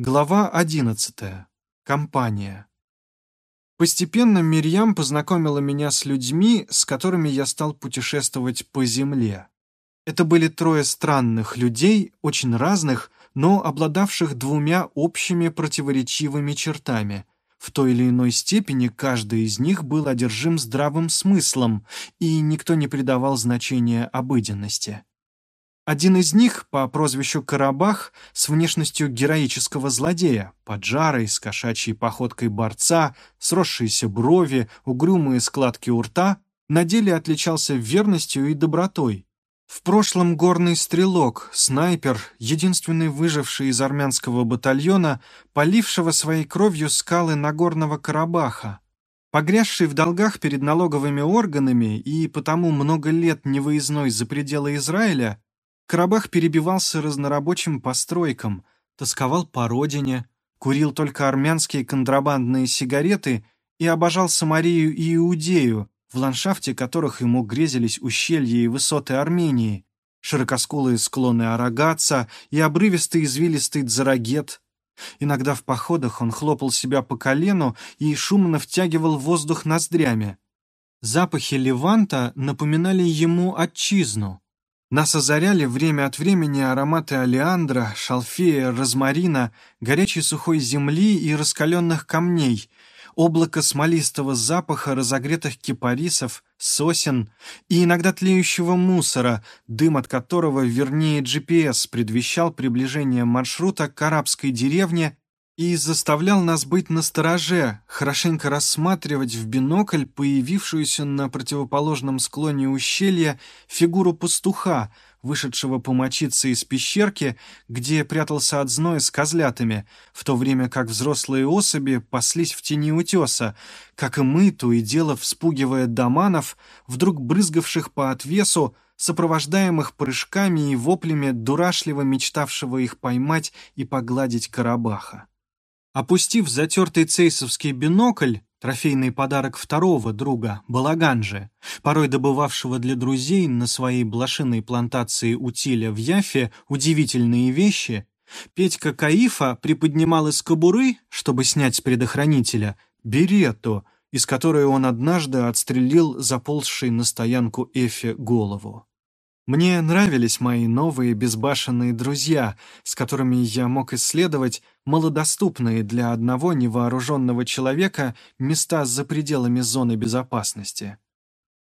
Глава одиннадцатая. Компания. Постепенно Мирьям познакомила меня с людьми, с которыми я стал путешествовать по земле. Это были трое странных людей, очень разных, но обладавших двумя общими противоречивыми чертами. В той или иной степени каждый из них был одержим здравым смыслом, и никто не придавал значения обыденности. Один из них, по прозвищу Карабах, с внешностью героического злодея, поджарой, с кошачьей походкой борца, сросшиеся брови, угрюмые складки у рта, на деле отличался верностью и добротой. В прошлом горный стрелок, снайпер, единственный выживший из армянского батальона, полившего своей кровью скалы Нагорного Карабаха, Погрязший в долгах перед налоговыми органами и потому много лет невыездной за пределы Израиля, Карабах перебивался разнорабочим постройкам, тосковал по родине, курил только армянские контрабандные сигареты и обожал Самарию и Иудею, в ландшафте которых ему грезились ущелья и высоты Армении, широкоскулые склоны Арагаца и обрывистый извилистый Дзарагет. Иногда в походах он хлопал себя по колену и шумно втягивал воздух ноздрями. Запахи Леванта напоминали ему отчизну. Нас озаряли время от времени ароматы алиандра, шалфея, розмарина, горячей сухой земли и раскаленных камней, облако смолистого запаха разогретых кипарисов, сосен и иногда тлеющего мусора, дым от которого, вернее GPS, предвещал приближение маршрута к арабской деревне и заставлял нас быть настороже, хорошенько рассматривать в бинокль появившуюся на противоположном склоне ущелья фигуру пастуха, вышедшего помочиться из пещерки, где прятался от зноя с козлятами, в то время как взрослые особи паслись в тени утеса, как и мы, то и дело вспугивая доманов, вдруг брызгавших по отвесу, сопровождаемых прыжками и воплями дурашливо мечтавшего их поймать и погладить Карабаха. Опустив затертый цейсовский бинокль, трофейный подарок второго друга, Балаганжи, порой добывавшего для друзей на своей блошиной плантации утиля в Яфе удивительные вещи, Петька Каифа приподнимал из кобуры, чтобы снять с предохранителя, берету, из которой он однажды отстрелил заползший на стоянку Эфе голову. Мне нравились мои новые безбашенные друзья, с которыми я мог исследовать малодоступные для одного невооруженного человека места за пределами зоны безопасности.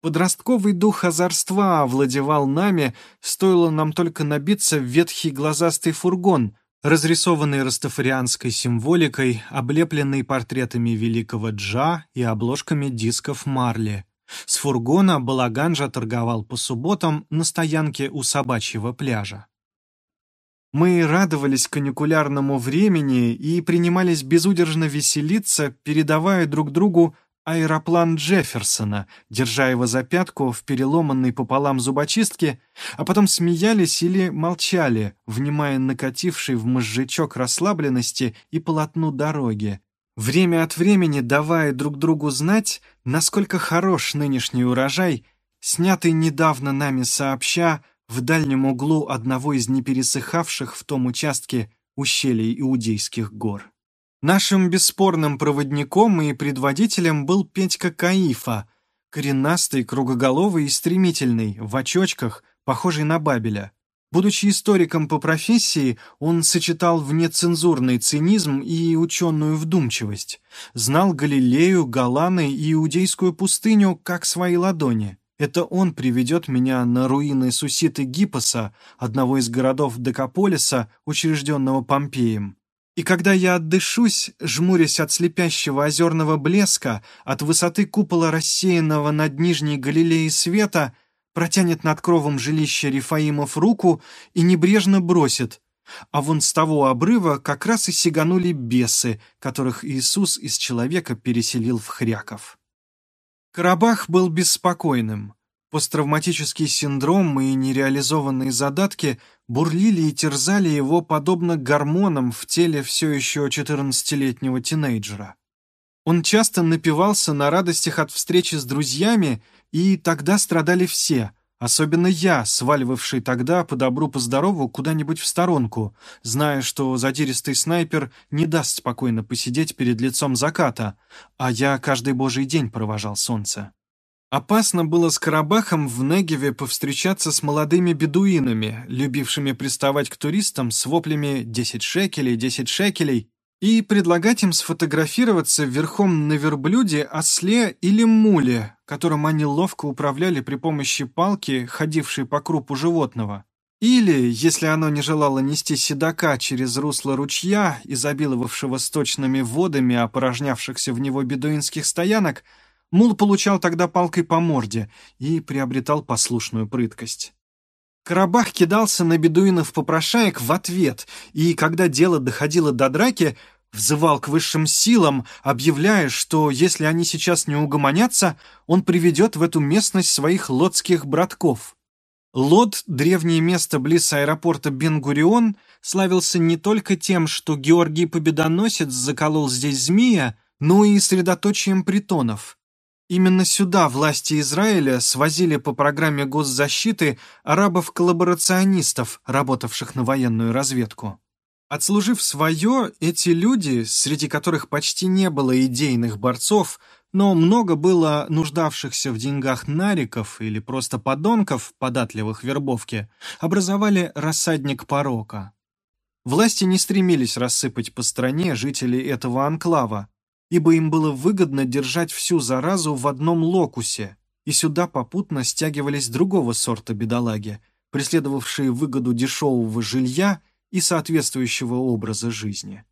Подростковый дух озорства овладевал нами, стоило нам только набиться в ветхий глазастый фургон, разрисованный растафарианской символикой, облепленный портретами великого Джа и обложками дисков Марли. С фургона Балаганжа торговал по субботам на стоянке у собачьего пляжа. Мы радовались каникулярному времени и принимались безудержно веселиться, передавая друг другу аэроплан Джефферсона, держа его за пятку в переломанной пополам зубочистке, а потом смеялись или молчали, внимая накатившей в мозжечок расслабленности и полотну дороги, время от времени давая друг другу знать, насколько хорош нынешний урожай, снятый недавно нами сообща в дальнем углу одного из непересыхавших в том участке ущелий Иудейских гор. Нашим бесспорным проводником и предводителем был Петька Каифа, коренастый, кругоголовый и стремительный, в очочках, похожий на Бабеля. Будучи историком по профессии, он сочетал внецензурный цинизм и ученую вдумчивость. Знал Галилею, Галаны и Иудейскую пустыню как свои ладони. Это он приведет меня на руины Суситы Гиппоса, одного из городов Декаполиса, учрежденного Помпеем. И когда я отдышусь, жмурясь от слепящего озерного блеска, от высоты купола рассеянного над Нижней Галилеей света — протянет над кровом жилища Рифаимов руку и небрежно бросит. А вон с того обрыва как раз и сиганули бесы, которых Иисус из человека переселил в хряков. Карабах был беспокойным. Посттравматический синдром и нереализованные задатки бурлили и терзали его подобно гормонам в теле все еще 14-летнего тинейджера. Он часто напивался на радостях от встречи с друзьями и тогда страдали все, Особенно я, сваливавший тогда по добру по здорову куда-нибудь в сторонку, зная, что задиристый снайпер не даст спокойно посидеть перед лицом заката, а я каждый божий день провожал солнце. Опасно было с Карабахом в Негеве повстречаться с молодыми бедуинами, любившими приставать к туристам с воплями «десять шекелей, десять шекелей», и предлагать им сфотографироваться верхом на верблюде, осле или муле, которым они ловко управляли при помощи палки, ходившей по крупу животного. Или, если оно не желало нести седока через русло ручья, изобиловавшего сточными водами опорожнявшихся в него бедуинских стоянок, мул получал тогда палкой по морде и приобретал послушную прыткость. Карабах кидался на бедуинов-попрошаек в ответ, и, когда дело доходило до драки, взывал к высшим силам, объявляя, что если они сейчас не угомонятся, он приведет в эту местность своих лодских братков. Лод, древнее место близ аэропорта Бен-Гурион, славился не только тем, что Георгий Победоносец заколол здесь змея, но и средоточием притонов. Именно сюда власти Израиля свозили по программе госзащиты арабов-коллаборационистов, работавших на военную разведку. Отслужив свое, эти люди, среди которых почти не было идейных борцов, но много было нуждавшихся в деньгах нариков или просто подонков, податливых вербовке, образовали рассадник порока. Власти не стремились рассыпать по стране жителей этого анклава, ибо им было выгодно держать всю заразу в одном локусе, и сюда попутно стягивались другого сорта бедолаги, преследовавшие выгоду дешевого жилья и соответствующего образа жизни.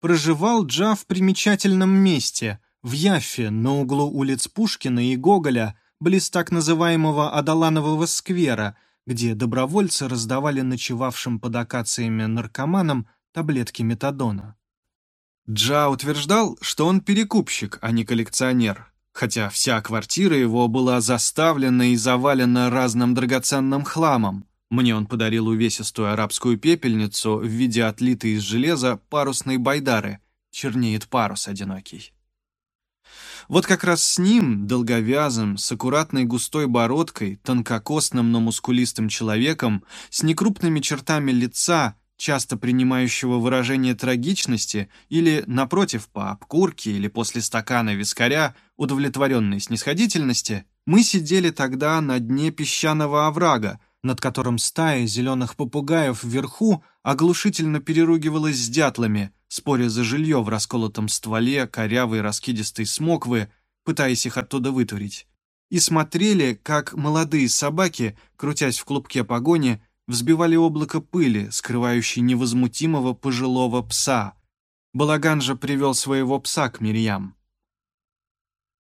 Проживал Джа в примечательном месте, в Яффе, на углу улиц Пушкина и Гоголя, близ так называемого Адаланового сквера, где добровольцы раздавали ночевавшим под акациями наркоманам таблетки метадона. Джа утверждал, что он перекупщик, а не коллекционер, хотя вся квартира его была заставлена и завалена разным драгоценным хламом. Мне он подарил увесистую арабскую пепельницу в виде отлитой из железа парусной байдары. Чернеет парус одинокий. Вот как раз с ним, долговязым, с аккуратной густой бородкой, тонкокосным, но мускулистым человеком, с некрупными чертами лица часто принимающего выражение трагичности или, напротив, по обкурке или после стакана вискаря, удовлетворенной снисходительности, мы сидели тогда на дне песчаного оврага, над которым стая зеленых попугаев вверху оглушительно переругивалась с дятлами, споря за жилье в расколотом стволе корявой раскидистой смоквы, пытаясь их оттуда вытурить, и смотрели, как молодые собаки, крутясь в клубке погони, взбивали облако пыли, скрывающей невозмутимого пожилого пса. Балаган же привел своего пса к Мирьям.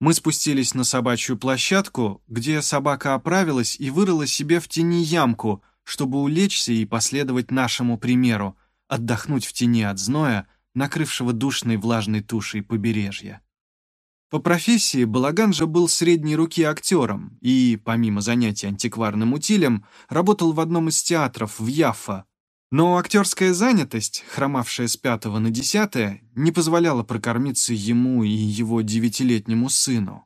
Мы спустились на собачью площадку, где собака оправилась и вырыла себе в тени ямку, чтобы улечься и последовать нашему примеру, отдохнуть в тени от зноя, накрывшего душной влажной тушей побережья. По профессии Балаган же был средней руки актером и, помимо занятий антикварным утилем, работал в одном из театров в Яффа. Но актерская занятость, хромавшая с пятого на десятое, не позволяла прокормиться ему и его девятилетнему сыну.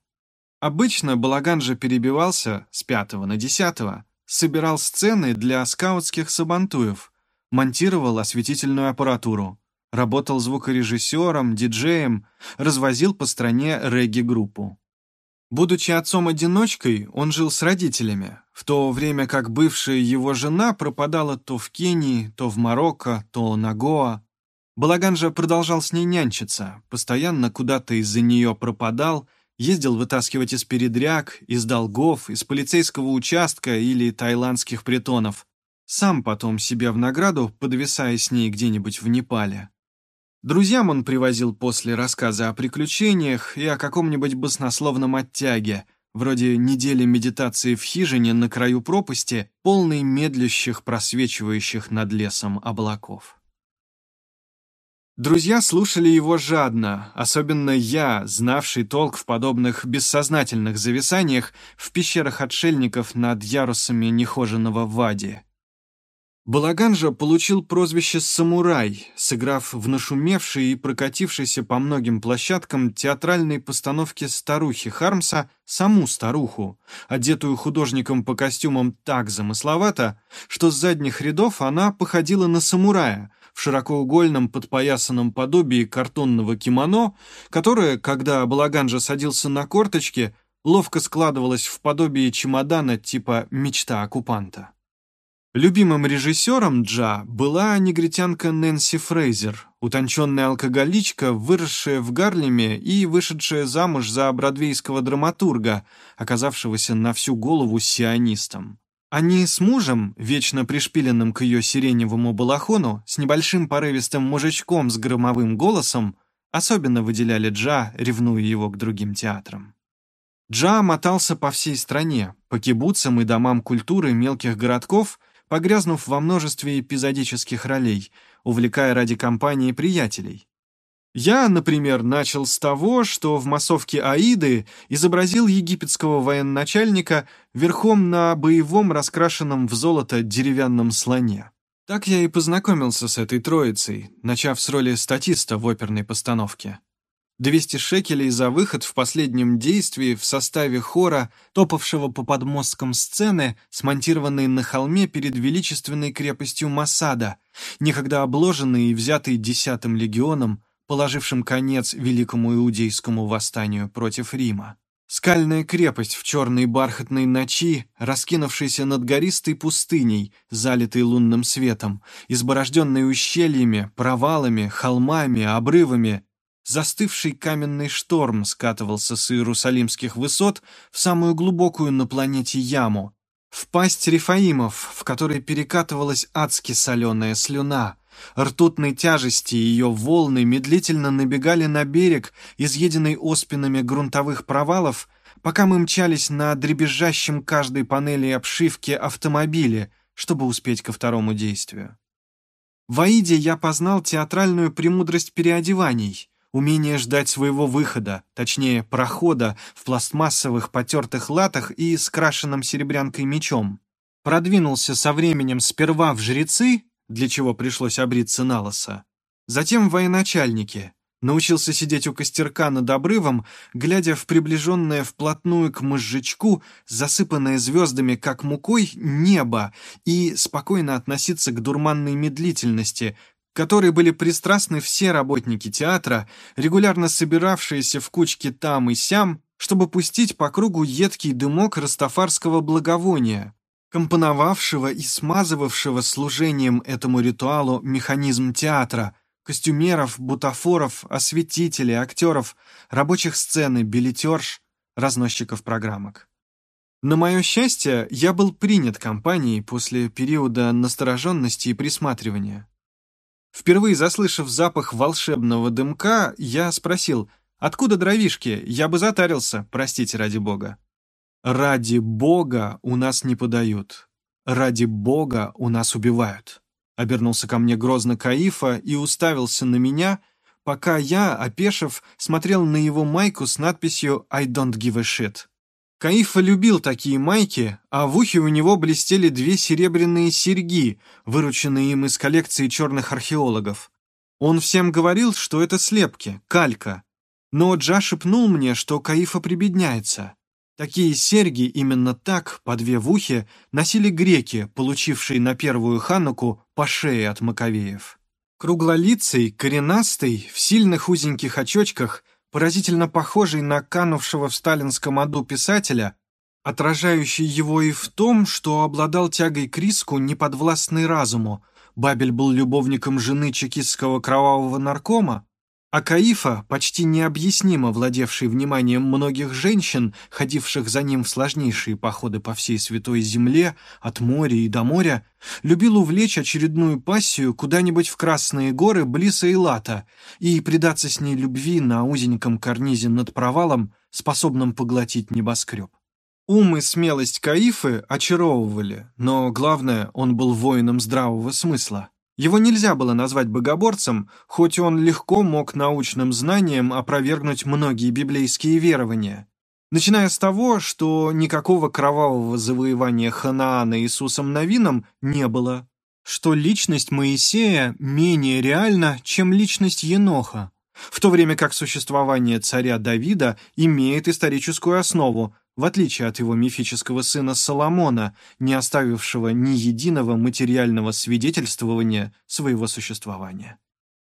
Обычно Балаган же перебивался с пятого на десятого, собирал сцены для скаутских сабантуев, монтировал осветительную аппаратуру, Работал звукорежиссером, диджеем, развозил по стране регги-группу. Будучи отцом-одиночкой, он жил с родителями, в то время как бывшая его жена пропадала то в Кении, то в Марокко, то на Гоа. Балаган же продолжал с ней нянчиться, постоянно куда-то из-за нее пропадал, ездил вытаскивать из передряг, из долгов, из полицейского участка или таиландских притонов. Сам потом себе в награду, подвисая с ней где-нибудь в Непале. Друзьям он привозил после рассказа о приключениях и о каком-нибудь баснословном оттяге, вроде недели медитации в хижине на краю пропасти, полной медлящих, просвечивающих над лесом облаков. Друзья слушали его жадно, особенно я, знавший толк в подобных бессознательных зависаниях в пещерах отшельников над ярусами нехоженного Вади. Балаган же получил прозвище «Самурай», сыграв в нашумевшей и прокатившейся по многим площадкам театральной постановке старухи Хармса саму старуху, одетую художником по костюмам так замысловато, что с задних рядов она походила на самурая в широкоугольном подпоясанном подобии картонного кимоно, которое, когда Балаган же садился на корточки, ловко складывалось в подобие чемодана типа «мечта оккупанта». Любимым режиссером Джа была негритянка Нэнси Фрейзер, утонченная алкоголичка, выросшая в Гарлеме и вышедшая замуж за бродвейского драматурга, оказавшегося на всю голову сионистом. Они с мужем, вечно пришпиленным к ее сиреневому балахону, с небольшим порывистым мужичком с громовым голосом, особенно выделяли Джа, ревнуя его к другим театрам. Джа мотался по всей стране, по кибуцам и домам культуры мелких городков, погрязнув во множестве эпизодических ролей, увлекая ради компании приятелей. Я, например, начал с того, что в массовке «Аиды» изобразил египетского военачальника верхом на боевом раскрашенном в золото деревянном слоне. Так я и познакомился с этой троицей, начав с роли статиста в оперной постановке. 200 шекелей за выход в последнем действии в составе хора, топавшего по подмосткам сцены, смонтированной на холме перед величественной крепостью Масада, некогда обложенной и взятой десятым легионом, положившим конец великому иудейскому восстанию против Рима. Скальная крепость в черной бархатной ночи, раскинувшаяся над гористой пустыней, залитой лунным светом, изборожденной ущельями, провалами, холмами, обрывами, Застывший каменный шторм скатывался с иерусалимских высот в самую глубокую на планете яму, в пасть Рифаимов, в которой перекатывалась адски соленая слюна. Ртутной тяжести ее волны медлительно набегали на берег, изъеденный оспинами грунтовых провалов, пока мы мчались на дребезжащем каждой панели обшивки автомобиле, чтобы успеть ко второму действию. В Аиде я познал театральную премудрость переодеваний — умение ждать своего выхода, точнее, прохода в пластмассовых потертых латах и с крашенным серебрянкой мечом. Продвинулся со временем сперва в жрецы, для чего пришлось обриться на лосо, затем в военачальники, научился сидеть у костерка над обрывом, глядя в приближенное вплотную к мозжечку, засыпанное звездами, как мукой, небо, и спокойно относиться к дурманной медлительности, которой были пристрастны все работники театра, регулярно собиравшиеся в кучке там и сям, чтобы пустить по кругу едкий дымок растафарского благовония, компоновавшего и смазывавшего служением этому ритуалу механизм театра, костюмеров, бутафоров, осветителей, актеров, рабочих сцены, билетерш, разносчиков программок. На мое счастье, я был принят компанией после периода настороженности и присматривания. Впервые заслышав запах волшебного дымка, я спросил, откуда дровишки? Я бы затарился, простите ради бога. Ради бога у нас не подают. Ради бога у нас убивают. Обернулся ко мне грозно Каифа и уставился на меня, пока я, опешив, смотрел на его майку с надписью «I don't give a shit». Каифа любил такие майки, а в ухе у него блестели две серебряные серьги, вырученные им из коллекции черных археологов. Он всем говорил, что это слепки, калька. Но Джа шепнул мне, что Каифа прибедняется. Такие серьги именно так, по две в ухе, носили греки, получившие на первую хануку по шее от маковеев. Круглолицый, коренастый, в сильных узеньких очочках – поразительно похожий на канувшего в сталинском аду писателя, отражающий его и в том, что обладал тягой к риску, неподвластный разуму. Бабель был любовником жены чекистского кровавого наркома, а Каифа, почти необъяснимо владевший вниманием многих женщин, ходивших за ним в сложнейшие походы по всей Святой Земле, от моря и до моря, любил увлечь очередную пассию куда-нибудь в Красные горы близ Эйлата и предаться с ней любви на узеньком карнизе над провалом, способном поглотить небоскреб. Ум и смелость Каифы очаровывали, но, главное, он был воином здравого смысла. Его нельзя было назвать богоборцем, хоть он легко мог научным знанием опровергнуть многие библейские верования. Начиная с того, что никакого кровавого завоевания Ханаана Иисусом Новином не было, что личность Моисея менее реальна, чем личность Еноха, в то время как существование царя Давида имеет историческую основу, в отличие от его мифического сына Соломона, не оставившего ни единого материального свидетельствования своего существования.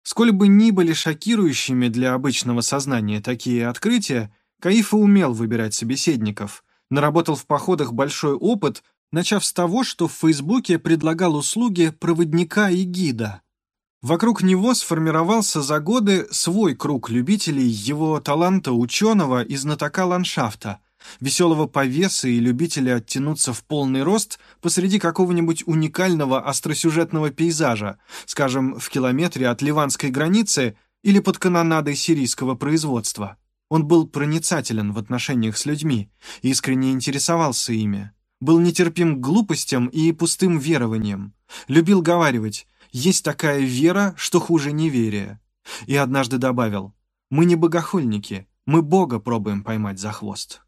Сколь бы ни были шокирующими для обычного сознания такие открытия, Каифа умел выбирать собеседников, наработал в походах большой опыт, начав с того, что в Фейсбуке предлагал услуги проводника и гида. Вокруг него сформировался за годы свой круг любителей его таланта ученого и знатока ландшафта, веселого повеса и любителя оттянуться в полный рост посреди какого-нибудь уникального остросюжетного пейзажа, скажем, в километре от ливанской границы или под канонадой сирийского производства. Он был проницателен в отношениях с людьми, искренне интересовался ими, был нетерпим к глупостям и пустым верованиям, любил говаривать «есть такая вера, что хуже неверия». И однажды добавил «мы не богохульники, мы Бога пробуем поймать за хвост».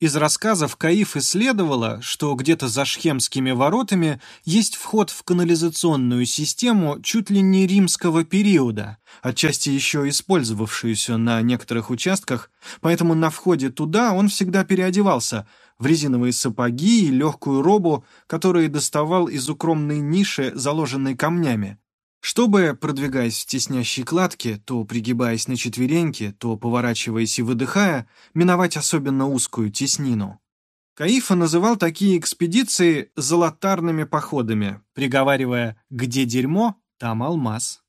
Из рассказов Каиф исследовала, что где-то за Шхемскими воротами есть вход в канализационную систему чуть ли не римского периода, отчасти еще использовавшуюся на некоторых участках, поэтому на входе туда он всегда переодевался в резиновые сапоги и легкую робу, которые доставал из укромной ниши, заложенной камнями, чтобы, продвигаясь в теснящей кладке, то пригибаясь на четвереньки, то поворачиваясь и выдыхая, миновать особенно узкую теснину. Каифа называл такие экспедиции «золотарными походами», приговаривая «где дерьмо, там алмаз».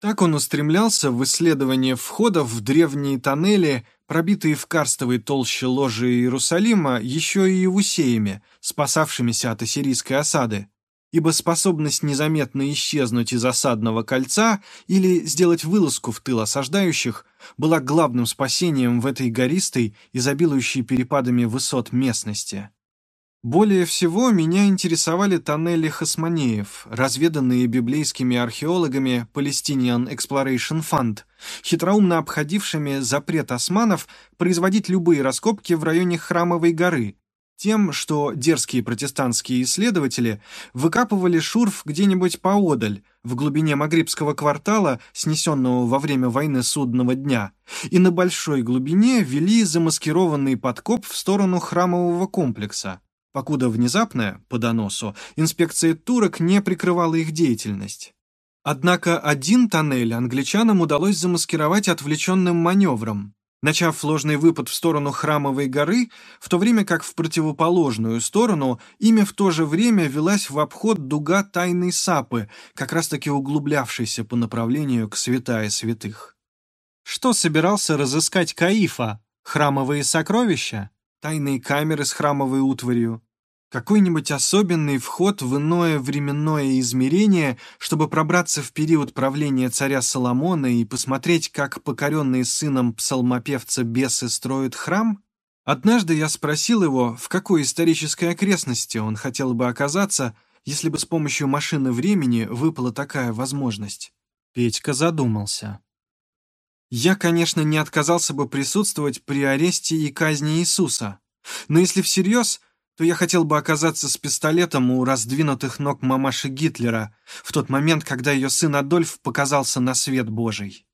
Так он устремлялся в исследование входов в древние тоннели, пробитые в карстовой толще ложи Иерусалима еще и евусеями, спасавшимися от ассирийской осады, ибо способность незаметно исчезнуть из осадного кольца или сделать вылазку в тыл осаждающих была главным спасением в этой гористой, изобилующей перепадами высот местности. Более всего меня интересовали тоннели хасманеев, разведанные библейскими археологами Palestinian Exploration Fund, хитроумно обходившими запрет османов производить любые раскопки в районе Храмовой горы, тем, что дерзкие протестантские исследователи выкапывали шурф где-нибудь поодаль, в глубине Магрибского квартала, снесенного во время войны судного дня, и на большой глубине вели замаскированный подкоп в сторону храмового комплекса, покуда внезапная, по доносу, инспекция турок не прикрывала их деятельность. Однако один тоннель англичанам удалось замаскировать отвлеченным маневром, начав ложный выпад в сторону Храмовой горы, в то время как в противоположную сторону ими в то же время велась в обход дуга тайной сапы, как раз-таки углублявшейся по направлению к святая святых. Что собирался разыскать Каифа? Храмовые сокровища? Тайные камеры с храмовой утварью? Какой-нибудь особенный вход в иное временное измерение, чтобы пробраться в период правления царя Соломона и посмотреть, как покоренные сыном псалмопевца бесы строят храм? Однажды я спросил его, в какой исторической окрестности он хотел бы оказаться, если бы с помощью машины времени выпала такая возможность. Петька задумался. Я, конечно, не отказался бы присутствовать при аресте и казни Иисуса, но если всерьез то я хотел бы оказаться с пистолетом у раздвинутых ног мамаши Гитлера в тот момент, когда ее сын Адольф показался на свет Божий.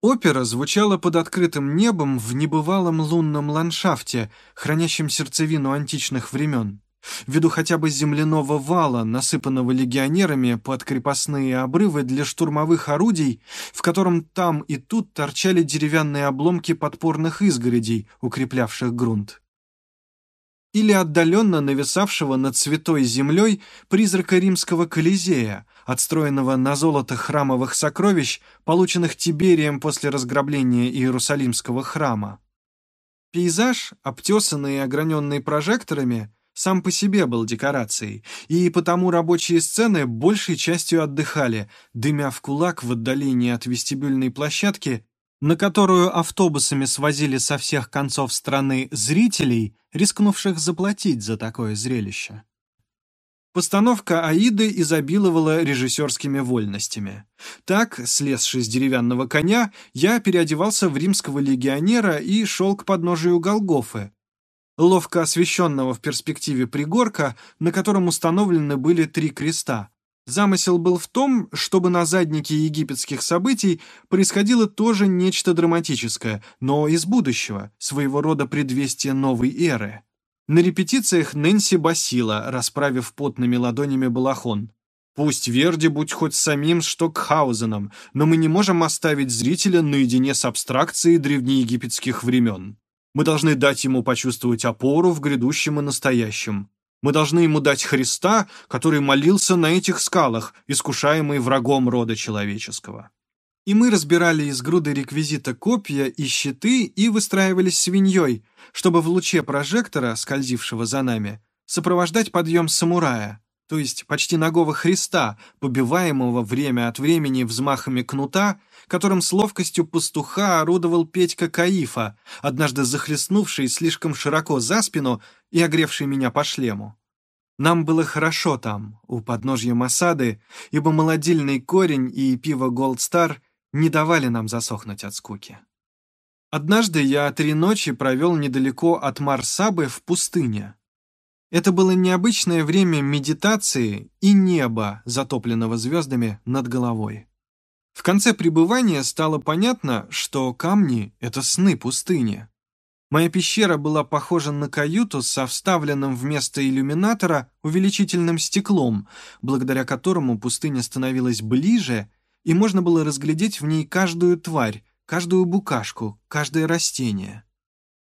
Опера звучала под открытым небом в небывалом лунном ландшафте, хранящем сердцевину античных времен. Ввиду хотя бы земляного вала, насыпанного легионерами под крепостные обрывы для штурмовых орудий, в котором там и тут торчали деревянные обломки подпорных изгородей, укреплявших грунт или отдаленно нависавшего над святой землей призрака римского Колизея, отстроенного на золото храмовых сокровищ, полученных Тиберием после разграбления Иерусалимского храма. Пейзаж, обтесанный и ограненный прожекторами, сам по себе был декорацией, и потому рабочие сцены большей частью отдыхали, дымя в кулак в отдалении от вестибюльной площадки на которую автобусами свозили со всех концов страны зрителей, рискнувших заплатить за такое зрелище. Постановка «Аиды» изобиловала режиссерскими вольностями. Так, слезший с деревянного коня, я переодевался в римского легионера и шел к подножию Голгофы, ловко освещенного в перспективе пригорка, на котором установлены были три креста, Замысел был в том, чтобы на заднике египетских событий происходило тоже нечто драматическое, но из будущего, своего рода предвестие новой эры. На репетициях Нэнси басила, расправив потными ладонями балахон. Пусть Верди будь хоть самим Штокхаузеном, но мы не можем оставить зрителя наедине с абстракцией древнеегипетских времен. Мы должны дать ему почувствовать опору в грядущем и настоящем. Мы должны ему дать Христа, который молился на этих скалах, искушаемый врагом рода человеческого. И мы разбирали из груды реквизита копья и щиты и выстраивались свиньей, чтобы в луче прожектора, скользившего за нами, сопровождать подъем самурая, то есть почти ногого Христа, побиваемого время от времени взмахами кнута, которым с ловкостью пастуха орудовал Петька Каифа, однажды захлестнувший слишком широко за спину и огревший меня по шлему. Нам было хорошо там, у подножья Масады, ибо молодильный корень и пиво Gold Star не давали нам засохнуть от скуки. Однажды я три ночи провел недалеко от Марсабы в пустыне. Это было необычное время медитации и неба, затопленного звездами над головой. В конце пребывания стало понятно, что камни — это сны пустыни. Моя пещера была похожа на каюту со вставленным вместо иллюминатора увеличительным стеклом, благодаря которому пустыня становилась ближе, и можно было разглядеть в ней каждую тварь, каждую букашку, каждое растение.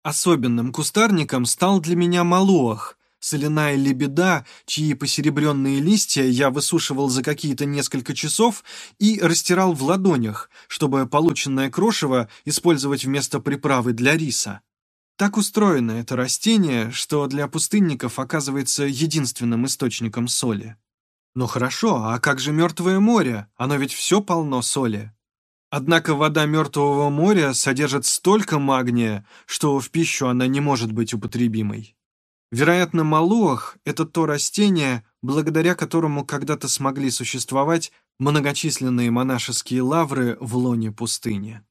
Особенным кустарником стал для меня малоах, соляная лебеда, чьи посеребренные листья я высушивал за какие-то несколько часов и растирал в ладонях, чтобы полученное крошево использовать вместо приправы для риса. Так устроено это растение, что для пустынников оказывается единственным источником соли. Но хорошо, а как же мертвое море? Оно ведь все полно соли. Однако вода мертвого моря содержит столько магния, что в пищу она не может быть употребимой. Вероятно, малуах — это то растение, благодаря которому когда-то смогли существовать многочисленные монашеские лавры в лоне пустыни.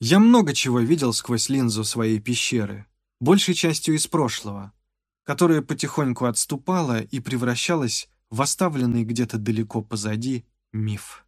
Я много чего видел сквозь линзу своей пещеры, большей частью из прошлого, которое потихоньку отступало и превращалось в оставленный где-то далеко позади миф.